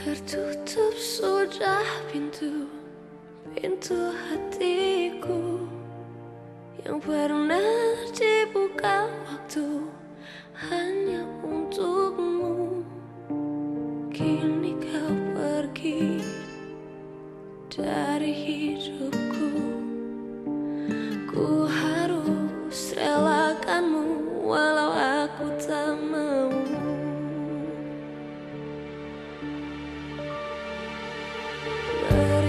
Tertutup sudah pintu Pintu hatiku Yang pernah dibuka waktu Hanya untukmu. Kini kau pergi Dari hidupku. Ku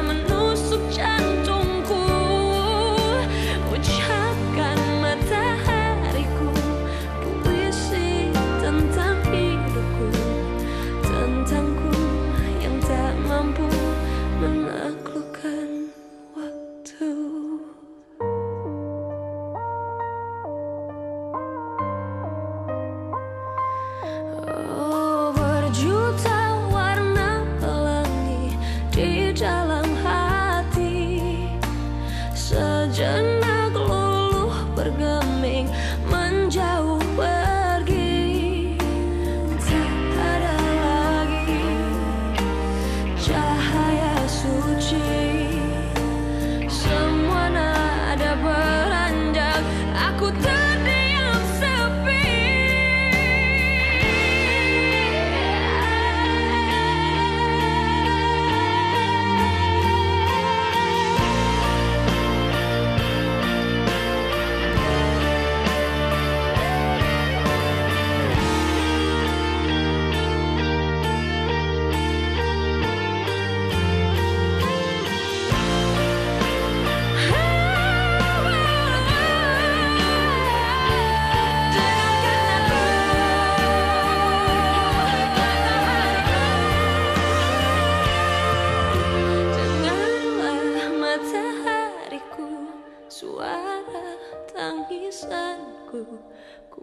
I'm 这冷海。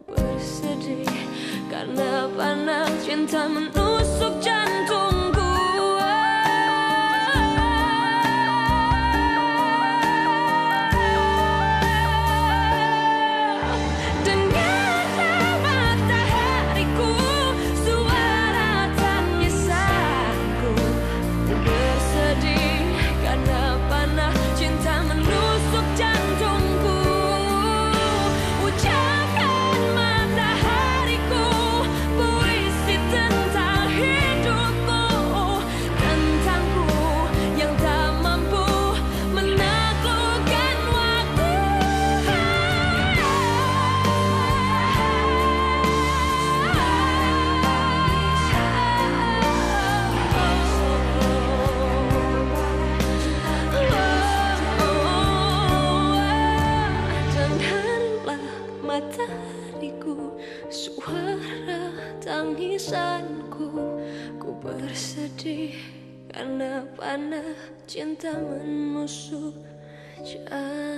bersedih karena panas cinta menunggu matahariku Suara tangisanku. Ku bersedih karena panah cinta menusuk jantungku.